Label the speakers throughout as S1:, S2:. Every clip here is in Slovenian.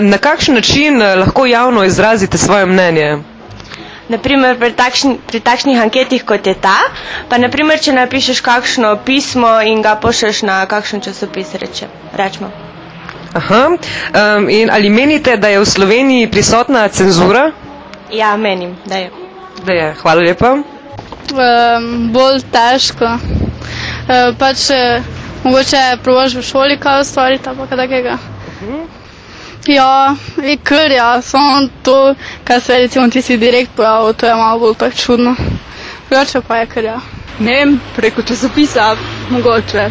S1: Na kakšen način eh, lahko javno izrazite svoje mnenje?
S2: Naprimer pri, takšni, pri takšnih anketih, kot je ta, pa naprimer, če napišeš kakšno pismo in ga pošlješ na kakšen časopis, reče, rečemo.
S1: Aha. Um, in ali menite, da je v Sloveniji prisotna cenzura?
S2: Ja, menim, da je.
S1: Da je. Hvala lepa.
S3: Um, bolj težko. Uh, pač uh, mogoče probaš v šoli kaj ustvariti pa kaj takega. Ja, je kar ja, samo to, kar se recimo ti si direkt pojavil, to je malo bolj tako čudno. Drugače pa je kar ja.
S4: Ne vem, preko časopisa, mogoče.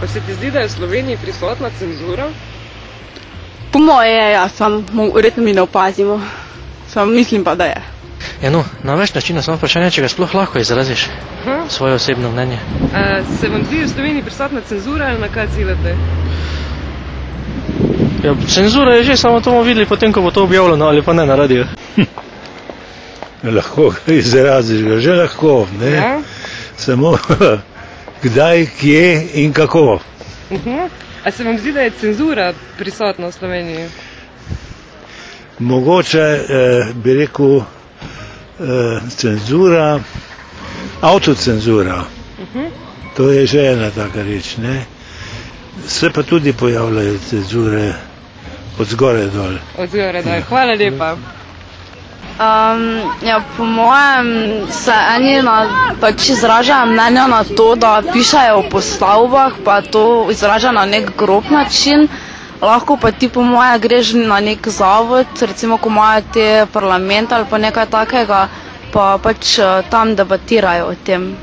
S1: Pa se ti zdi, da je v Sloveniji prisotna cenzura?
S4: Po moje je, ja, samo verjetno mi ne opazimo. Sam mislim pa, da je.
S5: Ja, no, na več načinov samo vprašanje, če ga sploh lahko izraziš
S1: Aha.
S5: svoje osebno mnenje.
S1: Uh, se vam zdi v Sloveniji prisotna cenzura ali na kaj ciljate?
S5: Ja, cenzura je že, samo to bomo videli potem, ko bo to objavljeno ali pa ne na radiju.
S6: lahko ga izraziš, ga že lahko, ne?
S1: Ja.
S6: Samo kdaj, kje in kako.
S1: Uh-huh. A se vam zdi, da je cenzura prisotna v Sloveniji?
S6: Mogoče eh, bi rekel eh, cenzura, avtocenzura.
S1: Uh-huh.
S6: To je že ena taka reč, ne? Se pa tudi pojavljajo cenzure od zgore dol.
S1: Od zgore dol. Hvala lepa.
S3: Um, ja, po mojem se eni na, pač izražajo mnenja na to, da pišajo po stavbah, pa to izražajo na nek grob način. Lahko pa ti po moje greš na nek zavod, recimo ko imajo te parlament ali pa nekaj takega, pa pač eh, tam debatirajo o tem.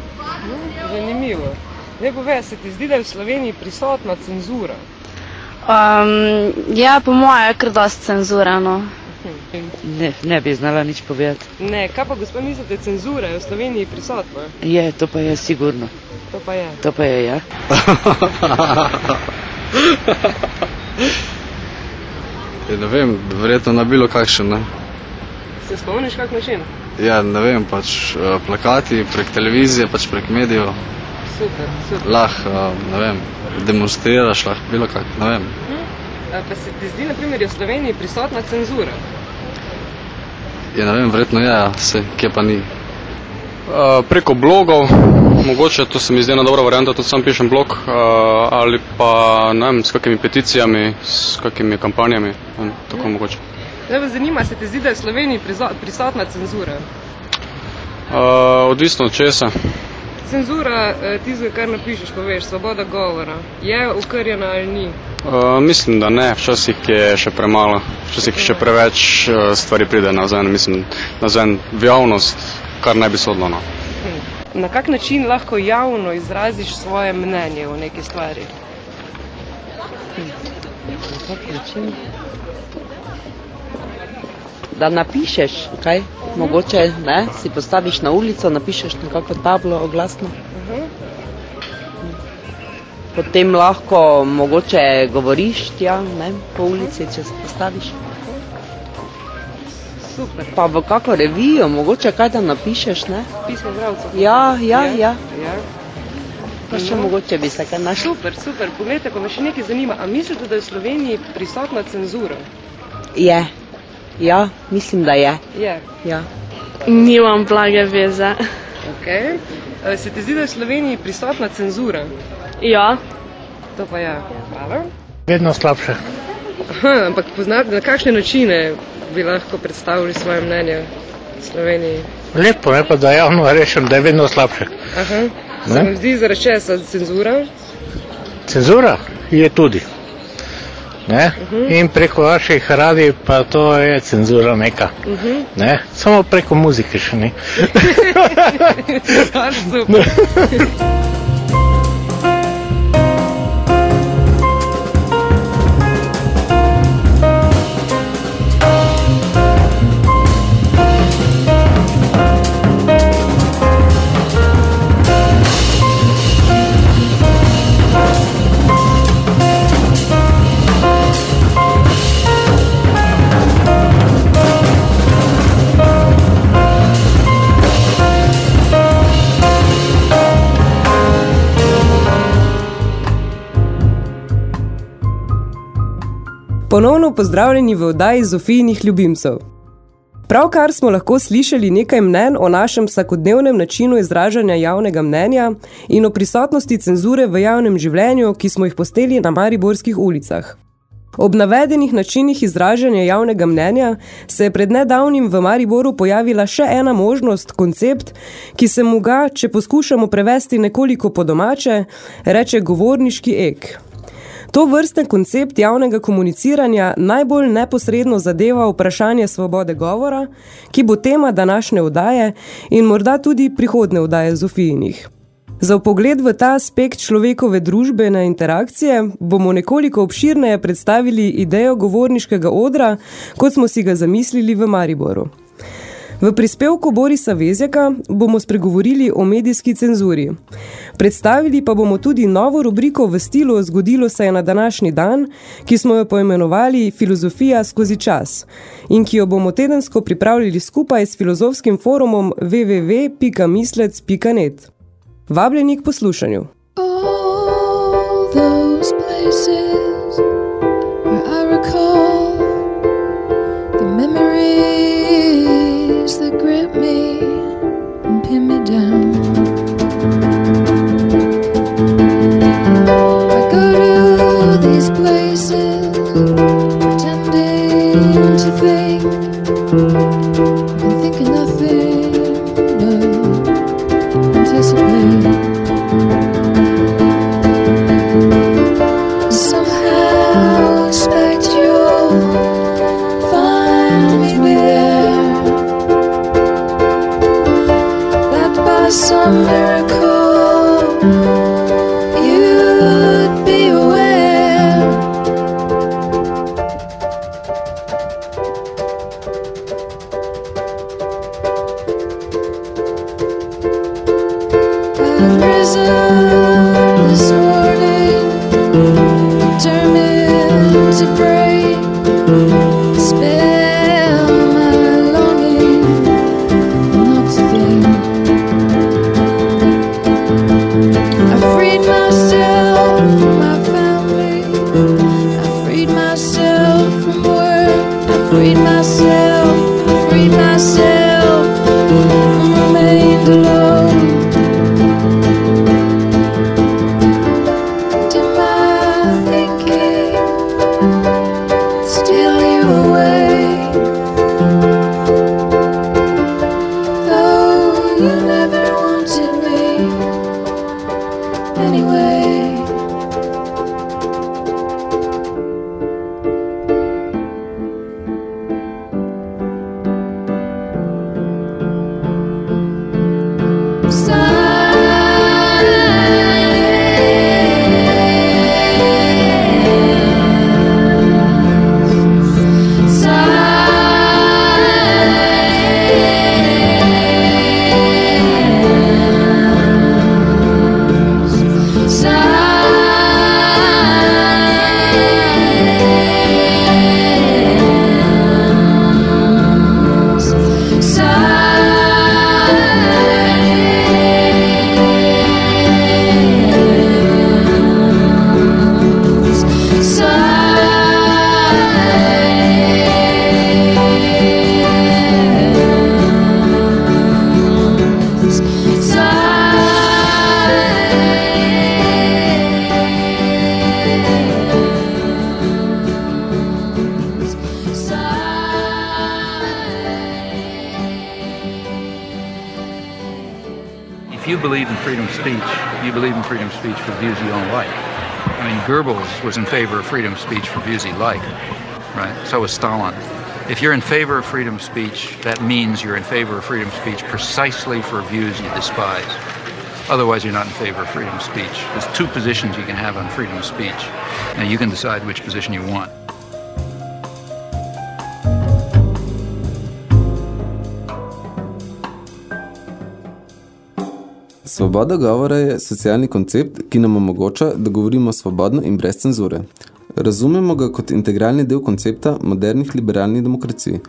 S1: Zanimivo. Ne povej, se ti zdi, da je v Sloveniji prisotna cenzura?
S3: Um, ja, po moje je kar dosti cenzurano.
S7: Ne, ne bi znala nič povedati.
S1: Ne, kaj pa gospod mislite, cenzura je v Sloveniji prisotna?
S7: Je, to pa je sigurno.
S1: To pa je.
S7: To pa je, ja.
S8: Ja, ne vem, verjetno na bilo kakšen. Ne?
S1: Se spomniš kak način?
S8: Ja, ne vem, pač eh, plakati prek televizije, pač prek medijev.
S1: Super, super.
S8: Lahko, ne vem, demonstriraš, lahko bilo kak, ne vem.
S1: Hm? A Pa se ti zdi, na primer, je v Sloveniji prisotna cenzura?
S8: Ja, ne vem, verjetno je, ja, se, kje pa ni.
S9: Uh, preko blogov, mogoče to se mi zdi ena dobra varianta, tudi sam pišem blog, uh, ali pa ne vem, s kakimi peticijami, s kakimi kampanjami, ne, tako mogoče.
S1: Zdaj me zanima, se ti zdi, da je v Sloveniji prisotna cenzura?
S9: Uh, odvisno od česa.
S1: Cenzura eh, tistega, kar napišeš, poveš, svoboda govora. Je ukrjena ali ni?
S9: Uh, mislim, da ne, včasih je še premalo, včasih še preveč uh, stvari pride na zen, mislim, na zen v javnost, kar ne bi sodilo. No.
S1: Na kak način lahko javno izraziš svoje mnenje o neki stvari?
S7: Da napišeš, kaj? Mogoče, ne, si postaviš na ulico, napišeš nekako tablo oglasno. Potem lahko mogoče govoriš tja, ne, po ulici, če se postaviš.
S1: Super.
S7: Pa v kako revijo, mogoče kaj da napišeš, ne?
S1: Pismo zdravcev.
S7: Ja, ja, ja.
S1: ja.
S7: Pa še
S1: No.
S7: mogoče bi se kaj našlo.
S1: Super, super. Poglejte, pa me še nekaj zanima. A mislite, da je v Sloveniji prisotna cenzura?
S7: Je. Ja, mislim, da je.
S1: Je.
S7: Ja.
S3: Nimam blage veze.
S1: Okay. Se ti zdi, da je v Sloveniji prisotna cenzura?
S3: Ja.
S1: To pa je. Hvala.
S10: Vedno slabše.
S1: Aha, ampak poznate, na kakšne načine bi lahko predstavili svoje mnenje v Sloveniji?
S10: Lepo je pa, da javno rečem, da je vedno slabše.
S1: Aha. Se vam zdi zaradi česa cenzura?
S10: Cenzura je tudi. Ne? In preko vaših radij pa to je cenzura neka.
S1: Mhm.
S10: Ne? Samo preko muzike še ni.
S1: Baš super.
S11: Ponovno pozdravljeni v oddaji Zofijnih ljubimcev. Pravkar smo lahko slišali nekaj mnen o našem vsakodnevnem načinu izražanja javnega mnenja in o prisotnosti cenzure v javnem življenju, ki smo jih posteli na mariborskih ulicah. Ob navedenih načinih izražanja javnega mnenja se je pred nedavnim v Mariboru pojavila še ena možnost, koncept, ki se mu ga, če poskušamo prevesti nekoliko po domače, reče govorniški ek. To vrsten koncept javnega komuniciranja najbolj neposredno zadeva vprašanje svobode govora, ki bo tema današnje vdaje in morda tudi prihodne vdaje Zofijinih. Za pogled v ta aspekt človekove družbene interakcije bomo nekoliko obširneje predstavili idejo govorniškega odra, kot smo si ga zamislili v Mariboru. V prispevku Borisa Vezjaka bomo spregovorili o medijski cenzuri. Predstavili pa bomo tudi novo rubriko v stilu Zgodilo se je na današnji dan, ki smo jo poimenovali Filozofija skozi čas in ki jo bomo tedensko pripravljali skupaj s filozofskim forumom www.mislec.net. Vabljeni k poslušanju.
S12: All those places
S13: believe in freedom of speech, you believe in freedom of speech for views you don't like. I mean, Goebbels was in favor of freedom of speech for views he liked, right? So was Stalin. If you're in favor of freedom of speech, that means you're in favor of freedom of speech precisely for views you despise. Otherwise, you're not in favor of freedom of speech. There's two positions you can have on freedom of speech, and you can decide which position you want.
S14: Svoboda govora je socialni koncept, ki nam omogoča, da govorimo svobodno in brez cenzure. Razumemo ga kot integralni del koncepta modernih liberalnih demokracij.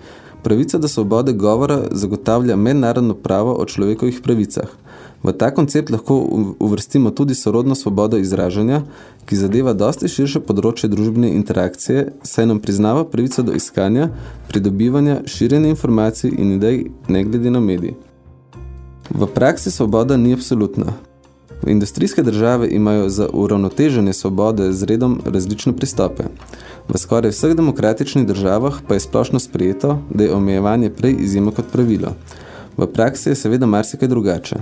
S14: Pravica do svobode govora zagotavlja mednarodno pravo o človekovih pravicah. V ta koncept lahko uvrstimo tudi sorodno svobodo izražanja, ki zadeva dosti širše področje družbene interakcije, saj nam priznava pravico do iskanja, pridobivanja, širjenja informacij in idej ne glede na medij. V praksi svoboda ni absolutna. Industrijske države imajo za uravnoteženje svobode z redom različne pristope. V skoraj vseh demokratičnih državah pa je splošno sprejeto, da je omejevanje prej izjema kot pravilo. V praksi je seveda marsikaj drugače.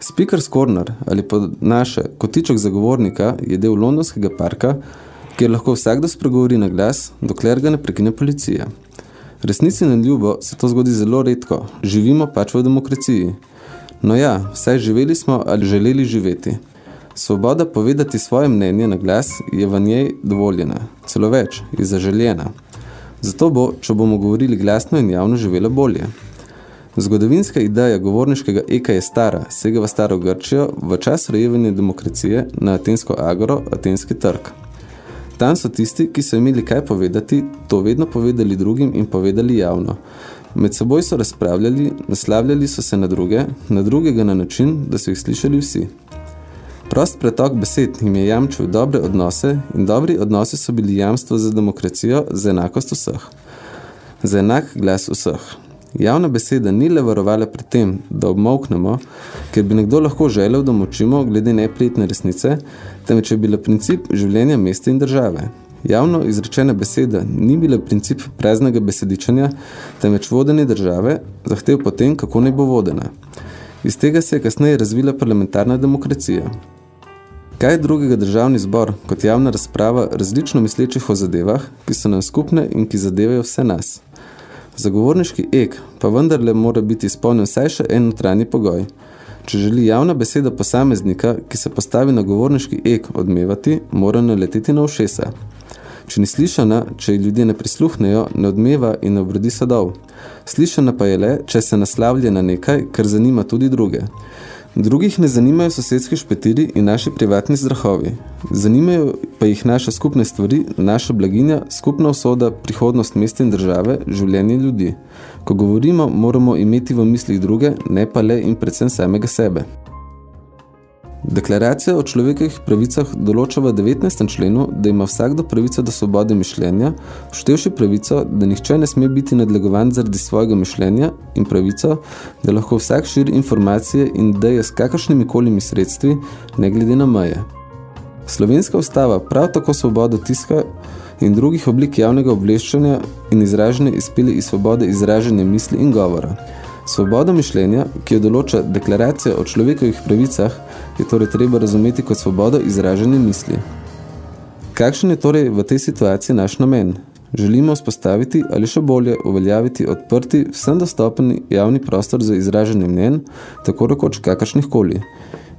S14: Speaker's Corner ali pod naše kotiček zagovornika je del londonskega parka, kjer lahko vsakdo spregovori na glas, dokler ga ne prekine policija. Resnici na ljubo se to zgodi zelo redko, živimo pač v demokraciji. No ja, vsaj živeli smo ali želeli živeti. Svoboda povedati svoje mnenje na glas je v njej dovoljena, celo več, je zaželjena. Zato bo, če bomo govorili glasno in javno, živela bolje. Zgodovinska ideja govorniškega eka je stara, sega v staro Grčijo, v čas rojevanja demokracije na atensko agoro, atenski trg. Tam so tisti, ki so imeli kaj povedati, to vedno povedali drugim in povedali javno. Med seboj so razpravljali, naslavljali so se na druge, na drugega na način, da so jih slišali vsi. Prost pretok besed jim je jamčil dobre odnose in dobri odnose so bili jamstvo za demokracijo, za enakost vseh. Za enak glas vseh. Javna beseda ni le varovala pred tem, da obmoknemo, ker bi nekdo lahko želel, da močimo glede neprijetne resnice, temveč je bila princip življenja mesta in države. Javno izrečena beseda ni bila princip praznega besedičanja, temveč vodenje države, zahtev potem, kako naj bo vodena. Iz tega se je kasneje razvila parlamentarna demokracija. Kaj je drugega državni zbor kot javna razprava različno mislečih o zadevah, ki so nam skupne in ki zadevajo vse nas? Zagovorniški ek pa vendarle mora biti izpolnjen vsaj še en notranji pogoj. Če želi javna beseda posameznika, ki se postavi na govorniški ek odmevati, mora naleteti na ušesa. Če ni slišana, če ji ljudje ne prisluhnejo, ne odmeva in ne obrodi sadov. Slišana pa je le, če se naslavlja na nekaj, kar zanima tudi druge. Drugih ne zanimajo sosedski špetiri in naši privatni zdrahovi. Zanimajo pa jih naše skupne stvari, naša blaginja, skupna usoda, prihodnost mesta in države, življenje ljudi. Ko govorimo, moramo imeti v mislih druge, ne pa le in predvsem samega sebe. Deklaracija o človekovih pravicah določa v 19. členu, da ima vsakdo pravico do svobode mišljenja, vštevši pravico, da nihče ne sme biti nadlegovan zaradi svojega mišljenja in pravico, da lahko vsak širi informacije in deje s kakršnimi kolimi sredstvi, ne glede na meje. Slovenska ustava prav tako svobodo tiska in drugih oblik javnega obveščanja in izražanje izpili iz svobode izražanja misli in govora. Svoboda mišljenja, ki jo določa deklaracija o človekovih pravicah, je torej treba razumeti kot svobodo izražene misli. Kakšen je torej v tej situaciji naš namen? Želimo vzpostaviti ali še bolje uveljaviti odprti, vsem dostopen javni prostor za izražanje mnen, tako rekoč kakršnih koli.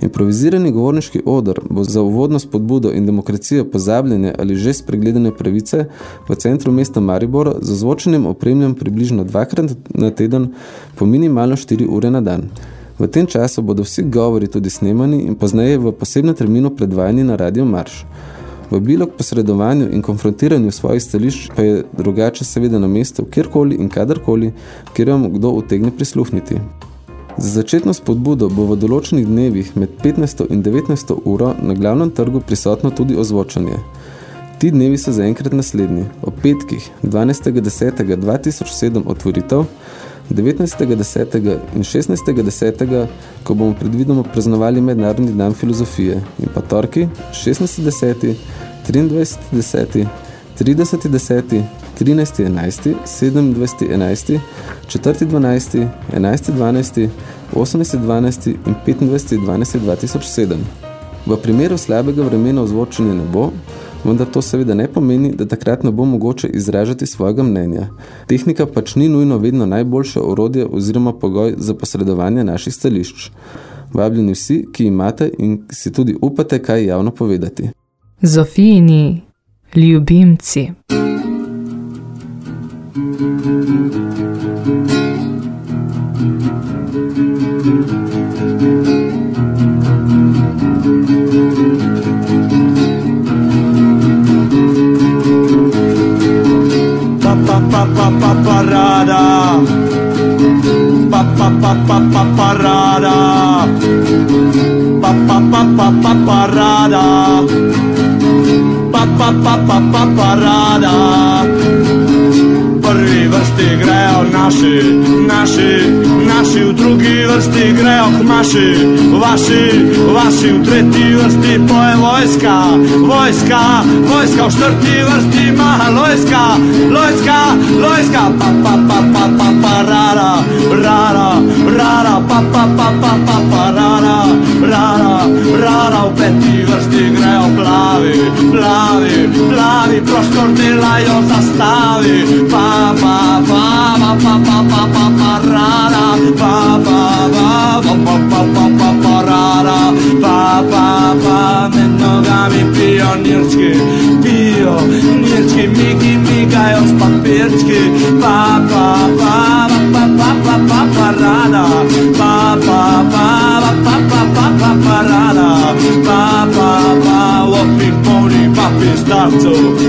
S14: Improvizirani govorniški odor bo za uvodno spodbudo in demokracijo pozabljene ali že spregledane pravice v centru mesta Maribor z zvočenjem opremljen približno dvakrat na teden po minimalno 4 ure na dan. V tem času bodo vsi govori tudi snemani in pozneje v posebnem terminu predvajani na Radio Marš. Vabilo k posredovanju in konfrontiranju svojih stališč pa je drugače seveda na mestu kjerkoli in kadarkoli, kjer vam kdo utegne prisluhniti. Za začetno spodbudo bo v določenih dnevih med 15. in 19. uro na glavnem trgu prisotno tudi ozvočanje. Ti dnevi so zaenkrat naslednji. O petkih 12.10.2007 otvoritev, 19.10. in 16.10., ko bomo predvidoma praznovali Mednarodni dan filozofije, in pa torki 16.10., 23.10., 30.10., 13.11., 27.11., 4.12., 11.12., 18.12. in 25.12.2007. V primeru slabega vremena ozvočenja ne bo, vendar to seveda ne pomeni, da takrat ne bo mogoče izražati svojega mnenja. Tehnika pač ni nujno vedno najboljše orodje oziroma pogoj za posredovanje naših stališč. Vabljeni vsi, ki imate in si tudi upate kaj javno povedati.
S15: Zofijini ljubimci.
S16: parada pa pa pa pa pa parada pa parada Pa pa pa pa pa pa pa parada. Per pa pa naši, naši, naši v drugi vrsti grejo kmaši, vaši, vaši v tretji vrsti poje vojska, vojska, vojska v četrti vrsti maha lojska, lojska, lojska, pa pa pa pa pa pa rara, rara, rara, pa pa pa pa pa pa rara, rara, rara v peti vrsti grejo plavi, plavi, plavi, prostor delajo zastavi, pa pa pa pa pa pa pa pa pa rara, pa pa pa pa pa pa pa pa pa rara, pa pa pa med nogami pionirski, pionirski, migi migajo s papirčki, pa pa pa pa pa pa pa pa pa rara, pa pa pa pa pa pa pa pa pa rara, pa pa pa opih polnih papi starcev, pa pa pa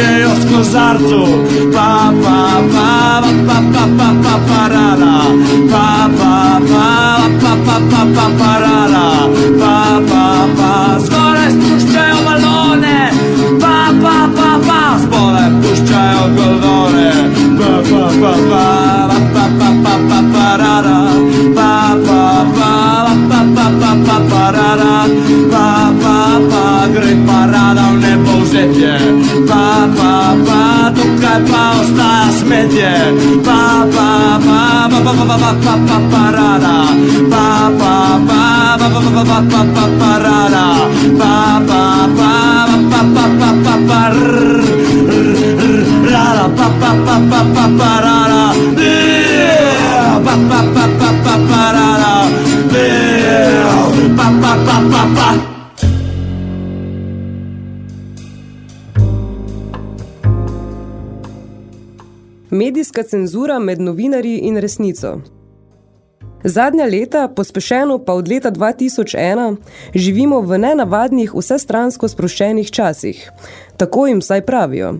S16: je još Pa, pa, pa, pa, pa, pa, pa, pa, rara Pa, pa, pa, pa, pa, pa, pa, pa, rara Pa, smetje, pa pa pa pa pa pa pa pa pa pa pa rara, pa pa pa pa pa pa pa pa pa pa rara, pa pa pa pa pa pa pa pa rara, pa pa pa pa pa pa
S11: Medijska cenzura med novinarji in resnico. Zadnja leta, pospešeno pa od leta 2001, živimo v nenavadnih, vsestransko sproščenih časih. Tako jim saj pravijo.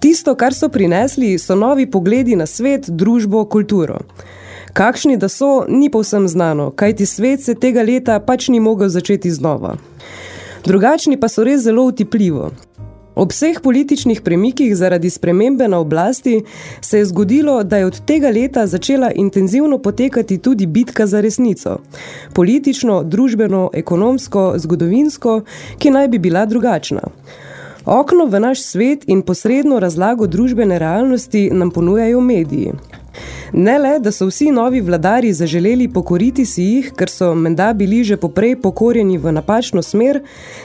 S11: Tisto, kar so prinesli, so novi pogledi na svet, družbo, kulturo. Kakšni da so, ni povsem znano, kajti svet se tega leta pač ni mogel začeti znova. Drugačni pa so res zelo utipljivo. Ob vseh političnih premikih zaradi spremembe na oblasti se je zgodilo, da je od tega leta začela intenzivno potekati tudi bitka za resnico. Politično, družbeno, ekonomsko, zgodovinsko, ki naj bi bila drugačna. Okno v naš svet in posredno razlago družbene realnosti nam ponujajo mediji. Ne le, da so vsi novi vladari zaželeli pokoriti si jih, ker so menda bili že poprej pokorjeni v napačno smer,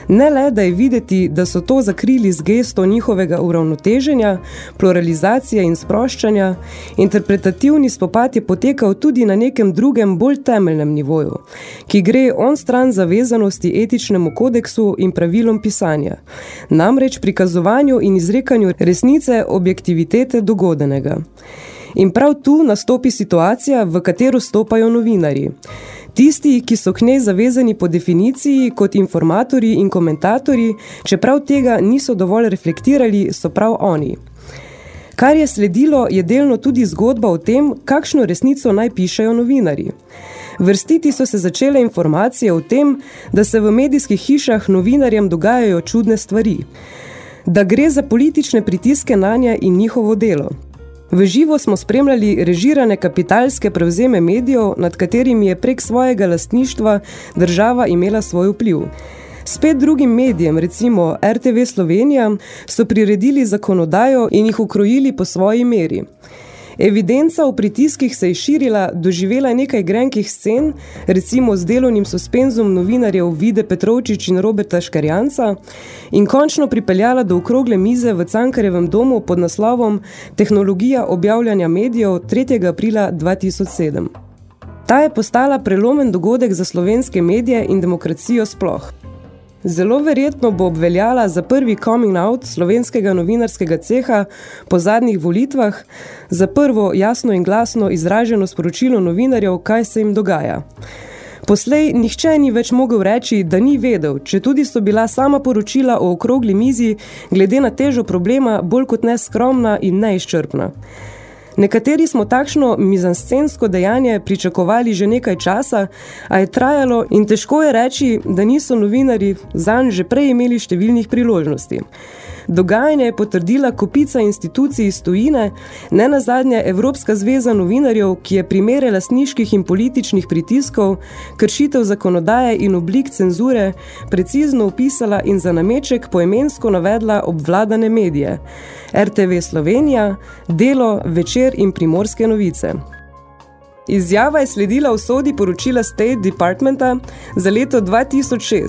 S11: ne le, da je videti, da so to zakrili z gesto njihovega uravnoteženja, pluralizacije in sproščanja, interpretativni spopad je potekal tudi na nekem drugem, bolj temeljnem nivoju, ki gre on stran zavezanosti etičnemu kodeksu in pravilom pisanja, namreč prikazovanju in izrekanju resnice objektivitete dogodenega. In prav tu nastopi situacija, v katero stopajo novinarji. Tisti, ki so k njej zavezani po definiciji kot informatorji in komentatorji, čeprav tega niso dovolj reflektirali, so prav oni. Kar je sledilo, je delno tudi zgodba o tem, kakšno resnico naj pišejo novinarji. Vrstiti so se začele informacije o tem, da se v medijskih hišah novinarjem dogajajo čudne stvari, da gre za politične pritiske nanje in njihovo delo. V živo smo spremljali režirane kapitalske prevzeme medijev, nad katerimi je prek svojega lastništva država imela svoj vpliv. Spet drugim medijem, recimo RTV Slovenija, so priredili zakonodajo in jih ukrojili po svoji meri. Evidenca v pritiskih se je širila, doživela nekaj grenkih scen, recimo z delovnim suspenzom novinarjev Vide Petrovčič in Roberta Škarjanca, in končno pripeljala do okrogle mize v Cankarjevem domu pod naslovom Tehnologija objavljanja medijev 3. aprila 2007. Ta je postala prelomen dogodek za slovenske medije in demokracijo sploh. Zelo verjetno bo obveljala za prvi coming out slovenskega novinarskega ceha po zadnjih volitvah, za prvo jasno in glasno izraženo sporočilo novinarjev, kaj se jim dogaja. Poslej nihče ni več mogel reči, da ni vedel, če tudi so bila sama poročila o okrogli mizi glede na težo problema bolj kot neskromna in neizčrpna. Nekateri smo takšno mizanscensko dejanje pričakovali že nekaj časa, a je trajalo in težko je reči, da niso novinari zanj že prej imeli številnih priložnosti. Dogajanje je potrdila kopica institucij iz tujine, ne nazadnje Evropska zveza novinarjev, ki je primere lasniških in političnih pritiskov, kršitev zakonodaje in oblik cenzure precizno opisala in za nameček poemensko navedla obvladane medije. RTV Slovenija, Delo, Večer in Primorske novice. Izjava je sledila v sodi poročila State Departmenta za leto 2006,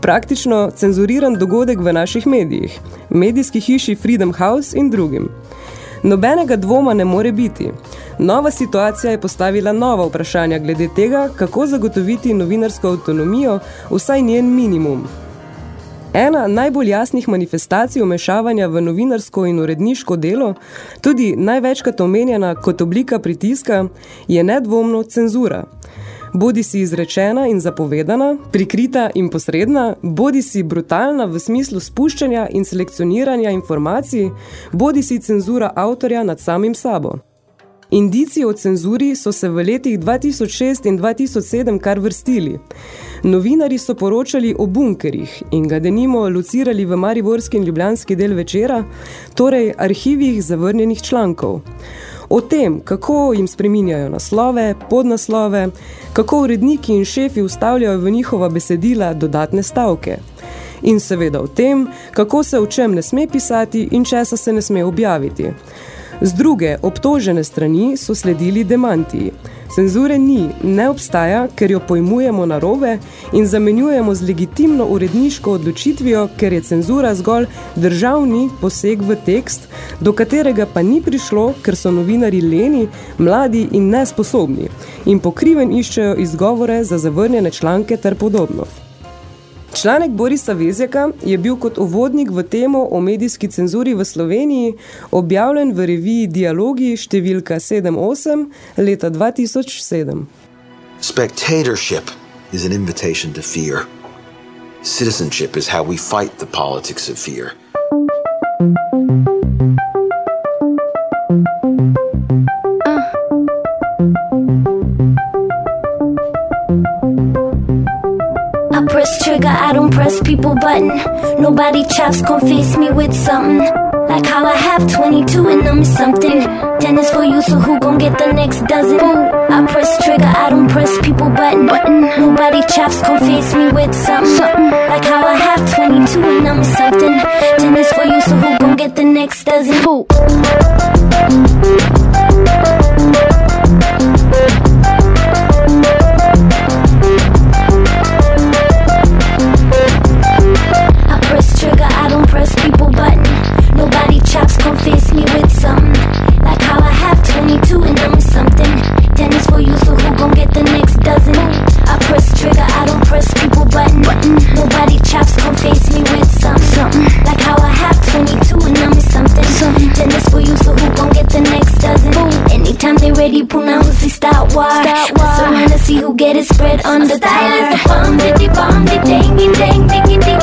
S11: praktično cenzuriran dogodek v naših medijih, medijski hiši Freedom House in drugim. Nobenega dvoma ne more biti. Nova situacija je postavila nova vprašanja glede tega, kako zagotoviti novinarsko avtonomijo, vsaj njen minimum. Ena najbolj jasnih manifestacij umešavanja v novinarsko in uredniško delo, tudi največkrat omenjena kot oblika pritiska, je nedvomno cenzura. Bodi si izrečena in zapovedana, prikrita in posredna, bodi si brutalna v smislu spuščanja in selekcioniranja informacij, bodi si cenzura avtorja nad samim sabo. Indici o cenzuri so se v letih 2006 in 2007 kar vrstili. Novinari so poročali o bunkerih in ga denimo lucirali v Mariborski in Ljubljanski del večera, torej arhivih zavrnjenih člankov. O tem, kako jim spreminjajo naslove, podnaslove, kako uredniki in šefi ustavljajo v njihova besedila dodatne stavke. In seveda o tem, kako se o čem ne sme pisati in česa se ne sme objaviti. Z druge, obtožene strani so sledili demantiji. Cenzure ni, ne obstaja, ker jo pojmujemo narobe in zamenjujemo z legitimno uredniško odločitvijo, ker je cenzura zgolj državni poseg v tekst, do katerega pa ni prišlo, ker so novinari leni, mladi in nesposobni in pokriven iščejo izgovore za zavrnjene članke ter podobno. Članek Borisa Vezjaka je bil kot uvodnik v temo o medijski cenzuri v Sloveniji objavljen v reviji Dialogi številka 7.8 leta 2007.
S17: Spectatorship is an invitation to fear. Citizenship is how we fight the politics of fear.
S18: Press trigger, I don't press people button. Nobody chops gon' face me with something. Like how I have 22 and them is something. Tennis for you, so who gon' get the next dozen? I press trigger, I don't press people button. Nobody chops gon' face me with something. Like how I have 22 and them is something. Tennis for you, so who gon' get the next dozen? Who? Nobody chops gon' face me with something. Like how I have 22 and I'm something. Tennis for you, so who gon' get the next dozen? Anytime they ready, Puna Husi start war. Mess wanna see who get it spread on the style is the bomb, diddy bomb, diddy dingy dang, diggy diggy.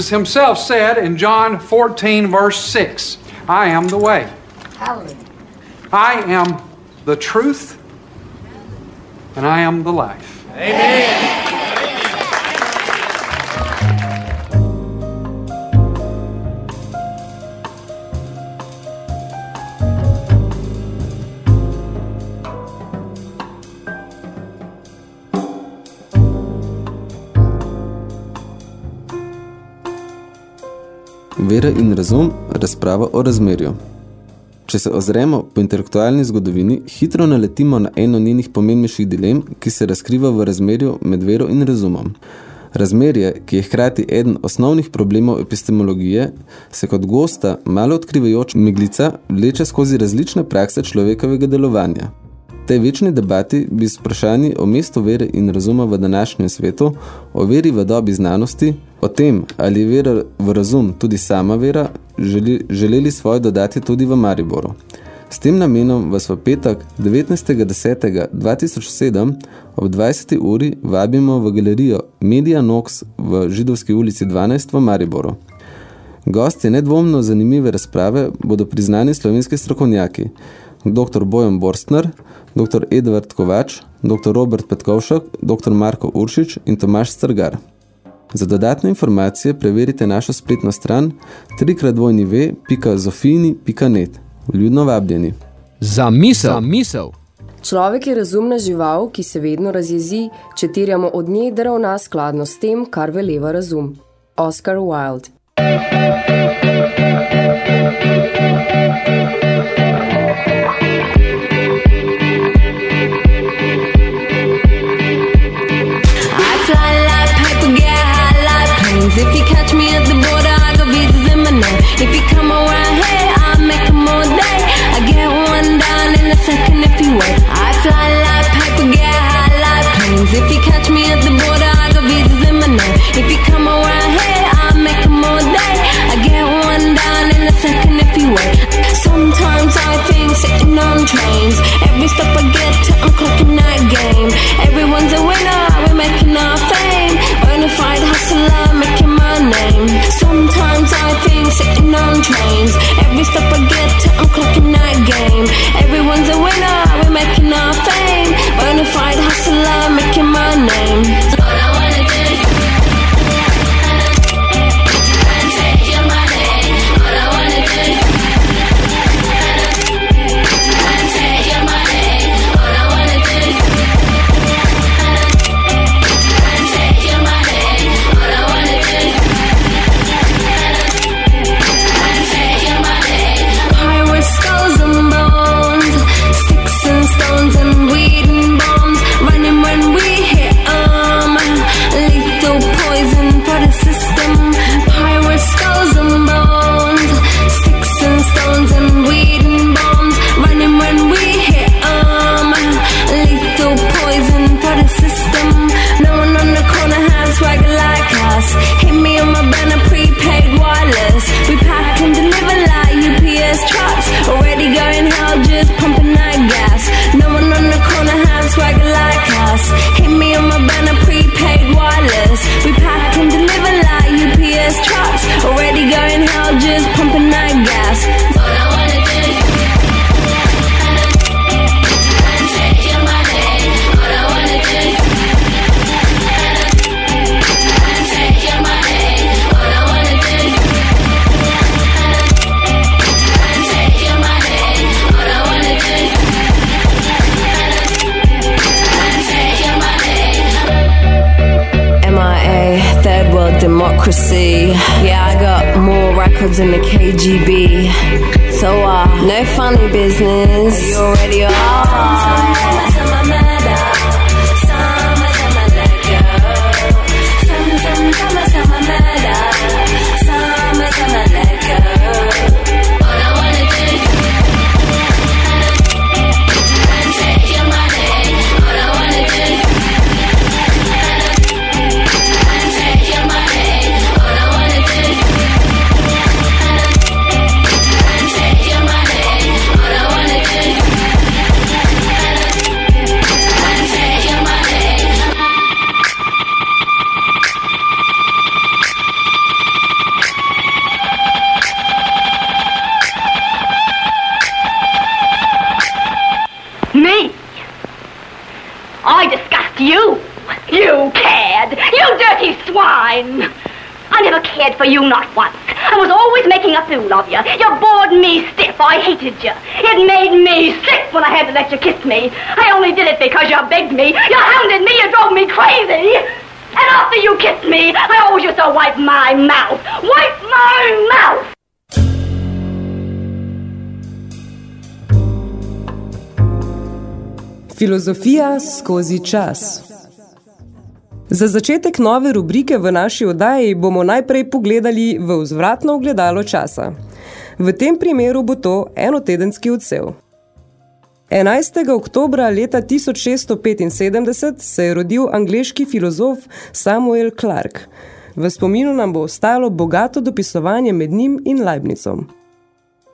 S19: Jesus himself said in John 14, verse 6, I am the way. I am the truth, and I am the life.
S14: Vera in razum, razprava o razmerju. Če se ozremo po intelektualni zgodovini, hitro naletimo na eno njenih pomembnejših dilem, ki se razkriva v razmerju med vero in razumom. Razmerje, ki je hkrati eden osnovnih problemov epistemologije, se kot gosta, malo odkrivajoč meglica, vleče skozi različne prakse človekovega delovanja. Tej večni debati bi s vprašanji o mestu vere in razuma v današnjem svetu, o veri v dobi znanosti, o tem, ali je vera v razum tudi sama vera, želi, želeli svoje dodati tudi v Mariboru. S tem namenom vas v petek 19.10.2007 ob 20. uri vabimo v galerijo Media Nox v Židovski ulici 12 v Mariboru. Gosti nedvomno zanimive razprave bodo priznani slovenski strokovnjaki, dr. Bojan Borstner, dr. Edvard Kovač, dr. Robert Petkovšek, dr. Marko Uršič in Tomaš Strgar. Za dodatne informacije preverite našo spletno stran www.zofini.net. Vljudno vabljeni.
S20: Za misel. Za misel.
S21: Človek je razumna žival, ki se vedno razjezi, če terjamo od nje, da ravna skladno s tem, kar veleva razum. Oscar Wilde.
S22: I fly If you catch me at the border, I got visas in my name. If you come around democracy. Yeah, I got
S21: more
S23: records than the KGB. So, uh, no funny business. You already
S24: are. You. You bored me stiff. I hated you. It made me sick when I had to let you kiss me. I only did it because you begged me. You hounded me. You drove me crazy. And after you kissed me, I always used to wipe my mouth. Wipe my mouth!
S11: Filozofija skozi čas. Za začetek nove rubrike v naši oddaji bomo najprej pogledali v vzvratno ogledalo časa. V tem primeru bo to enotedenski odsev. 11. oktobra leta 1675 se je rodil angleški filozof Samuel Clark. V spominu nam bo ostalo bogato dopisovanje med njim in Leibnicom.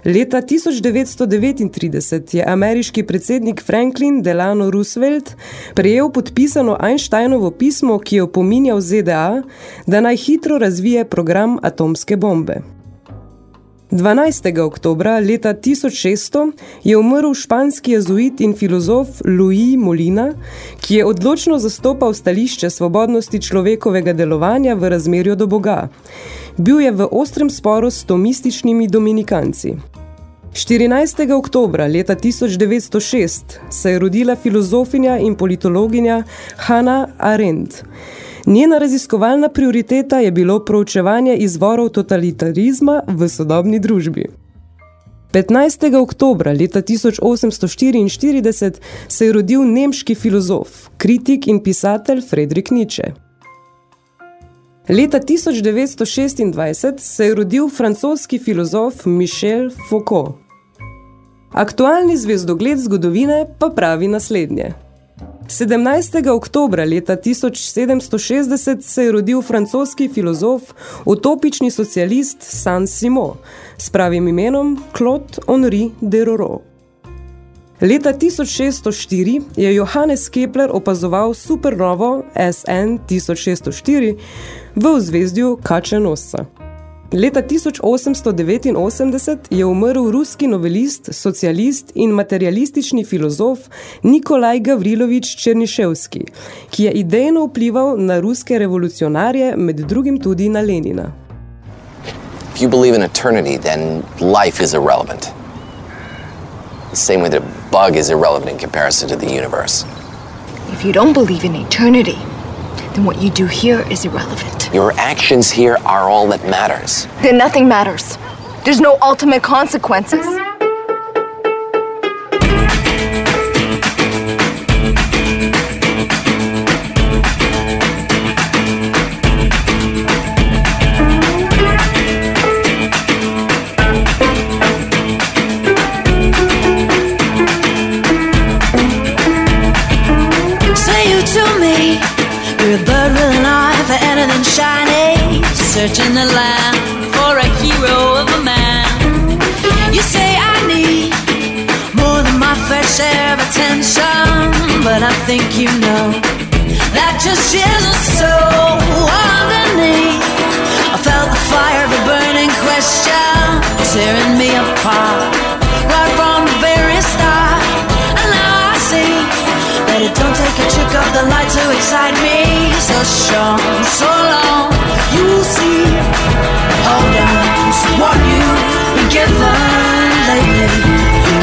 S11: Leta 1939 je ameriški predsednik Franklin Delano Roosevelt prejel podpisano Einsteinovo pismo, ki je opominjal ZDA, da naj hitro razvije program atomske bombe. 12. oktobra leta 1600 je umrl španski jezuit in filozof Louis Molina, ki je odločno zastopal stališče svobodnosti človekovega delovanja v razmerju do Boga. Bil je v ostrem sporu s tomističnimi dominikanci. 14. oktobra leta 1906 se je rodila filozofinja in politologinja Hannah Arendt. Njena raziskovalna prioriteta je bilo proučevanje izvorov totalitarizma v sodobni družbi. 15. oktobra leta 1844 se je rodil nemški filozof, kritik in pisatelj Friedrich Nietzsche. Leta 1926 se je rodil francoski filozof Michel Foucault. Aktualni zvezdogled zgodovine pa pravi naslednje. 17. oktobra leta 1760 se je rodil francoski filozof, utopični socialist Saint-Simon s pravim imenom Claude Henri de Roro. Leta 1604 je Johannes Kepler opazoval supernovo SN 1604 v vzvezdju Kače Nosca. Leta 1889 je umrl ruski novelist, socialist in materialistični filozof Nikolaj Gavrilovič Černiševski, ki je idejno vplival na ruske revolucionarje, med drugim tudi na Lenina.
S25: If you believe in eternity, then life is irrelevant. The same way that a bug is irrelevant in comparison to the universe.
S26: If you don't believe in eternity, then what you do here is irrelevant.
S25: Your actions here are all that matters.
S26: Then nothing matters. There's no ultimate consequences.
S27: To excite me. So strong, so long, you'll see. Hold on to what you've been given lately.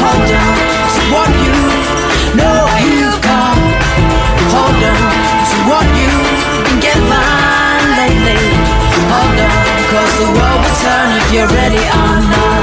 S27: Hold on to what you know you've got. Hold on to what you've been given lately. Hold on, cause the world will turn if you're ready or not.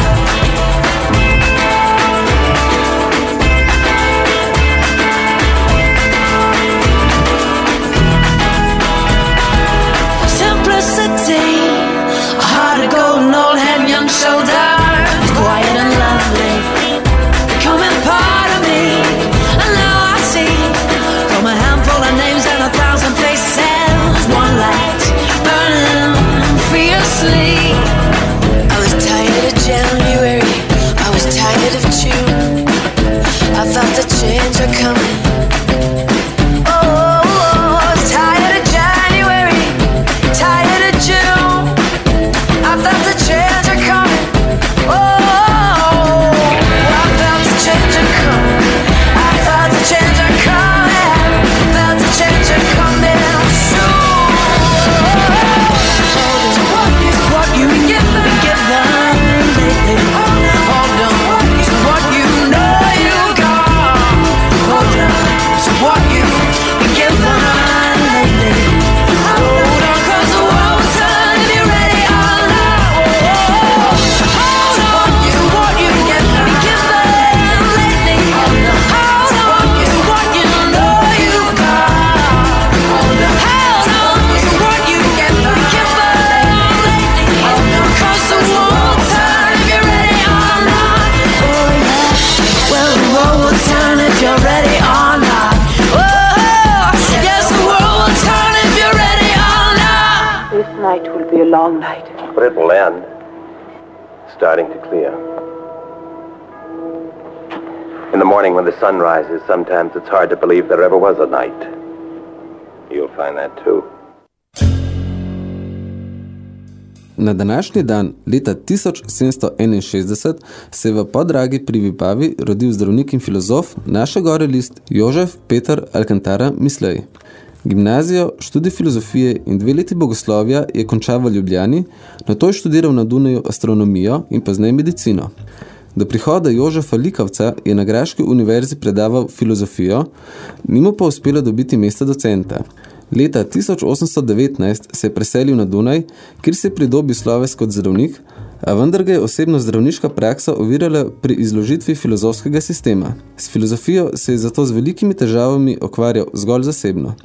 S28: The morning when the sun rises, sometimes it's hard to believe there ever was a night. You'll find that too.
S14: Na današnji dan, leta 1761, se je v podragi pri Vipavi rodil zdravnik in filozof, naše gore list Jožef Peter Alcantara Mislej. Gimnazijo, študij filozofije in dve leti bogoslovja je končal v Ljubljani, nato je študiral na Dunaju astronomijo in pozneje medicino. Do prihoda Jožefa Likavca je na Graški univerzi predaval filozofijo, ni mu pa uspelo dobiti mesta docenta. Leta 1819 se je preselil na Dunaj, kjer se je pridobil sloves kot zdravnik, a vendar ga je osebno zdravniška praksa ovirala pri izložitvi filozofskega sistema. S filozofijo se je zato z velikimi težavami okvarjal zgolj zasebno.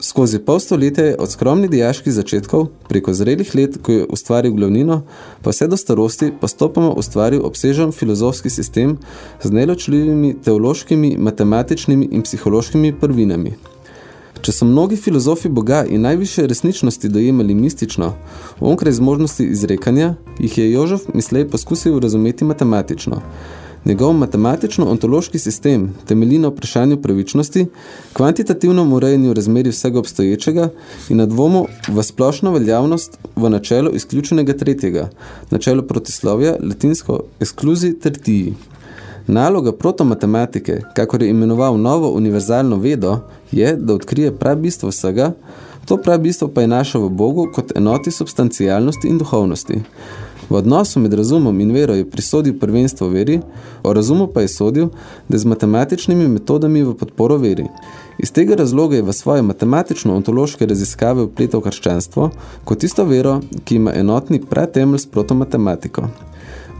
S14: Skozi pol stoletja je od skromnih dijaških začetkov, preko zrelih let, ko je ustvaril glavnino, pa vse do starosti postopoma ustvaril obsežen filozofski sistem z neločljivimi teološkimi, matematičnimi in psihološkimi prvinami. Če so mnogi filozofi Boga in najviše resničnosti dojemali mistično, onkraj zmožnosti izrekanja, jih je Jožef mislej poskusil razumeti matematično. Njegov matematično-ontološki sistem temelji na vprašanju pravičnosti, kvantitativnem urejanju razmeri vsega obstoječega in na dvomu v splošno veljavnost v načelu izključenega tretjega, načelo protislovja, latinsko exclusi tertii. Naloga protomatematike, kakor je imenoval novo univerzalno vedo, je, da odkrije prabistvo vsega, to prabistvo pa je našo v Bogu kot enoti substancialnosti in duhovnosti. V odnosu med razumom in vero je prisodil prvenstvo veri, o razumu pa je sodil, da je z matematičnimi metodami v podporo veri. Iz tega razloga je v svoje matematično-ontološke raziskave vpletal krščanstvo kot tisto vero, ki ima enotni pratemelj s protomatematiko.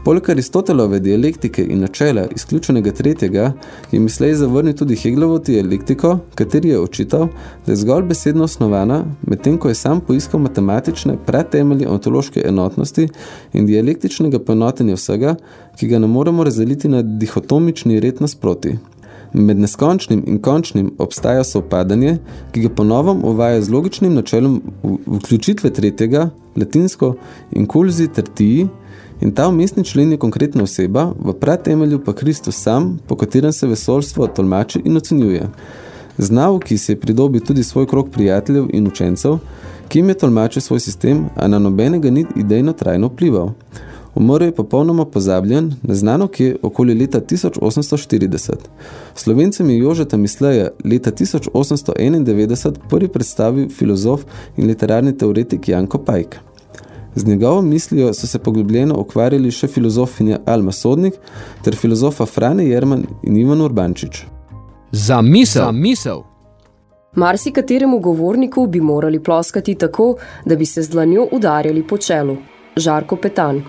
S14: Poleg Aristotelove dialektike in načela izključenega tretjega je mislej zavrnil tudi Hegelovo dialektiko, kateri je očital, da je zgolj besedno osnovana, medtem ko je sam poiskal matematične pretemelje ontološke enotnosti in dialektičnega poenotenja vsega, ki ga ne moremo razdeliti na dihotomični red nasproti. Med neskončnim in končnim obstaja sovpadanje, ki ga ponovom uvaja z logičnim načelom vključitve tretjega, latinsko inkulzi tertii, In ta umestni člen je konkretna oseba, v pratemelju pa Kristus sam, po katerem se vesolstvo tolmači in ocenjuje. Znal, ki se je pridobil tudi svoj krok prijateljev in učencev, ki jim je tolmačil svoj sistem, a na nobenega ni idejno trajno vplival. Umrl je popolnoma pozabljen, neznano kje, okoli leta 1840. Slovencem je Jožeta Misleja leta 1891 prvi predstavil filozof in literarni teoretik Janko Pajk. Z njegovo mislijo so se poglobljeno ukvarjali še filozofinja Alma Sodnik ter filozofa Frane Jerman in Ivan Urbančič.
S20: Za misel. Za misel.
S21: Marsi kateremu govorniku bi morali ploskati tako, da bi se z dlanjo udarjali po čelu. Žarko Petan.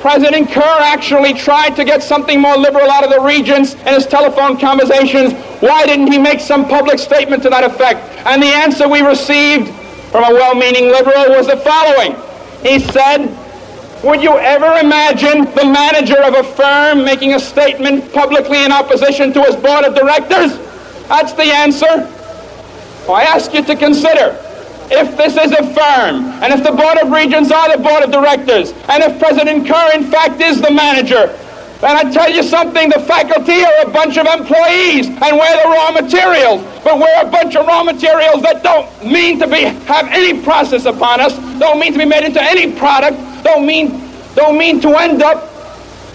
S29: President Kerr actually tried to get something more liberal out of the regents in his telephone conversations, why didn't he make some public statement to that effect? And the answer we received from a well-meaning liberal was the following. He said, would you ever imagine the manager of a firm making a statement publicly in opposition to his board of directors? That's the answer. Well, I ask you to consider if this is a firm, and if the Board of Regents are the Board of Directors, and if President Kerr, in fact, is the manager, then I tell you something, the faculty are a bunch of employees, and we're the raw materials. But we're a bunch of raw materials that don't mean to be have any process upon us, don't mean to be made into any product, don't mean don't mean to end up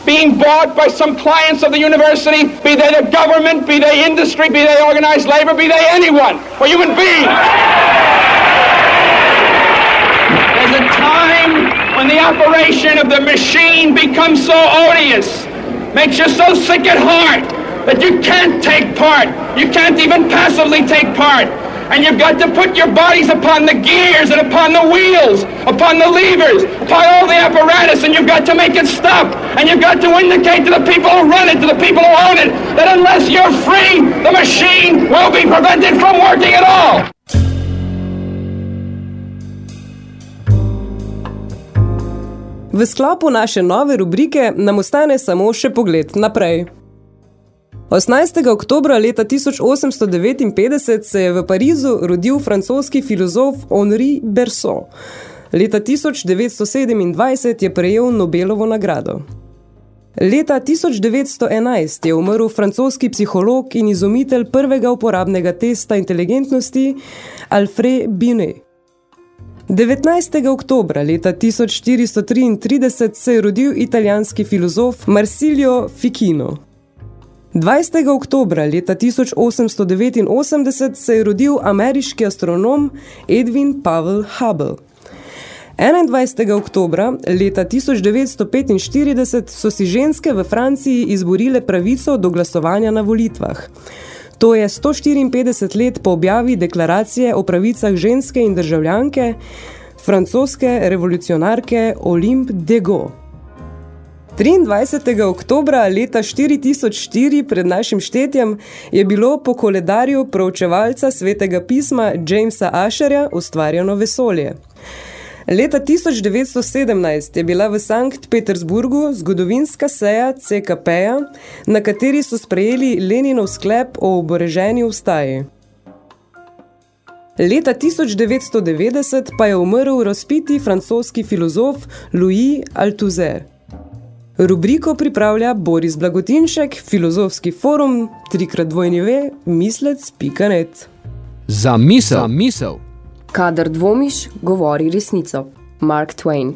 S29: being bought by some clients of the university, be they the government, be they industry, be they organized labor, be they anyone, or human beings. There's a when the operation of the machine becomes so odious, makes you so sick at heart that you can't take part. You can't even passively take part. And you've got to put your bodies upon the gears and upon the wheels, upon the levers, upon all the apparatus, and you've got to make it stop. And you've got to indicate to the people who run it, to the people who own it, that unless you're free, the machine will be prevented from working at all.
S11: V sklopu naše nove rubrike nam ostane samo še pogled naprej. 18. oktobra leta 1859 se je v Parizu rodil francoski filozof Henri Bergson. Leta 1927 je prejel Nobelovo nagrado. Leta 1911 je umrl francoski psiholog in izumitelj prvega uporabnega testa inteligentnosti Alfred Binet. 19. oktobra leta 1433 se je rodil italijanski filozof Marsilio Ficino. 20. oktobra leta 1889 se je rodil ameriški astronom Edwin Powell Hubble. 21. oktobra leta 1945 so si ženske v Franciji izborile pravico do glasovanja na volitvah. To je 154 let po objavi deklaracije o pravicah ženske in državljanke francoske revolucionarke Olympe de Gaulle. 23. oktobra leta 4004 pred našim štetjem je bilo po koledarju proučevalca svetega pisma Jamesa Asherja ustvarjeno vesolje. Leta 1917 je bila v Sankt Petersburgu zgodovinska seja CKP-ja, na kateri so sprejeli Leninov sklep o oboreženi vstaji. Leta 1990 pa je umrl razpiti francoski filozof Louis Althusser. Rubriko pripravlja Boris Blagotinšek, filozofski forum, trikrat dvojni ve, mislec.net.
S20: Za misel. Za misel.
S12: Kadar dvomiš, govori resnico. Mark Twain.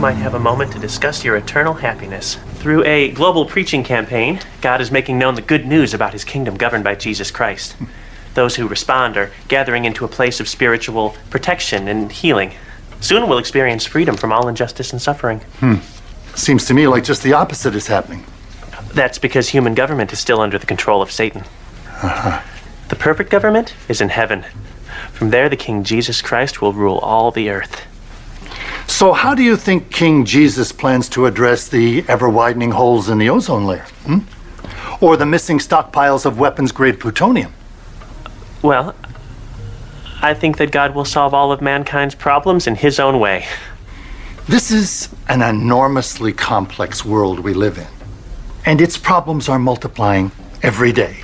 S30: Might have a moment to discuss your eternal happiness. Through a global preaching campaign, God is making known the good news about his kingdom governed by Jesus Christ. Those who respond are gathering into a place of spiritual protection and healing. Soon we'll experience freedom from all injustice and suffering.
S31: Hmm. Seems to me like just the opposite is happening.
S30: That's because human government is still under the control of Satan.
S31: Uh-huh.
S30: The perfect government is in heaven. From there, the King Jesus Christ will rule all the earth.
S31: So, how do you think King Jesus plans to address the ever widening holes in the ozone layer? Hmm? Or the missing stockpiles of weapons grade plutonium?
S30: Well, I think that God will solve all of mankind's problems in his own way.
S31: This is an enormously complex world we live in, and its problems are multiplying every day.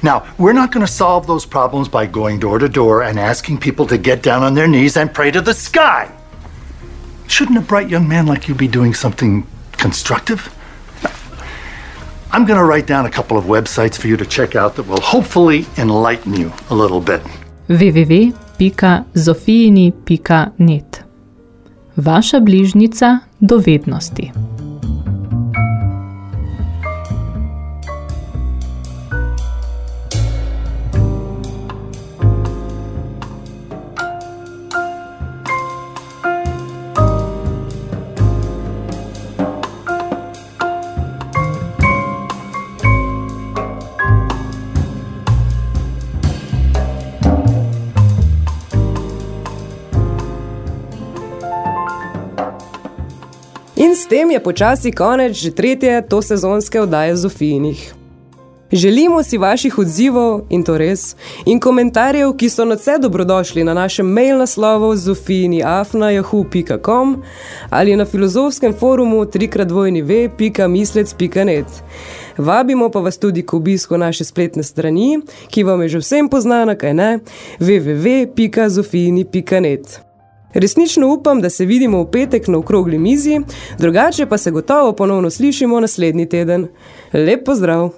S31: Now, we're not going to solve those problems by going door to door and asking people to get down on their knees and pray to the sky. Shouldn't a bright young man like you be doing something constructive? I'm going to write down a couple of websites for you to check out that will hopefully enlighten you a little bit.
S15: www.zofijini.net Vaša bližnica do
S11: je počasi konec že tretje to sezonske oddaje Zofijinih. Želimo si vaših odzivov, in to res, in komentarjev, ki so nadse dobrodošli na našem mail naslovu zofijiniafna.jahu.com ali na filozofskem forumu trikratvojniv.mislec.net. Vabimo pa vas tudi k obisku naše spletne strani, ki vam je že vsem poznana, kaj ne, www.zofijini.net. Resnično upam, da se vidimo v petek na okrogli mizi, drugače pa se gotovo ponovno slišimo naslednji teden. Lep pozdrav!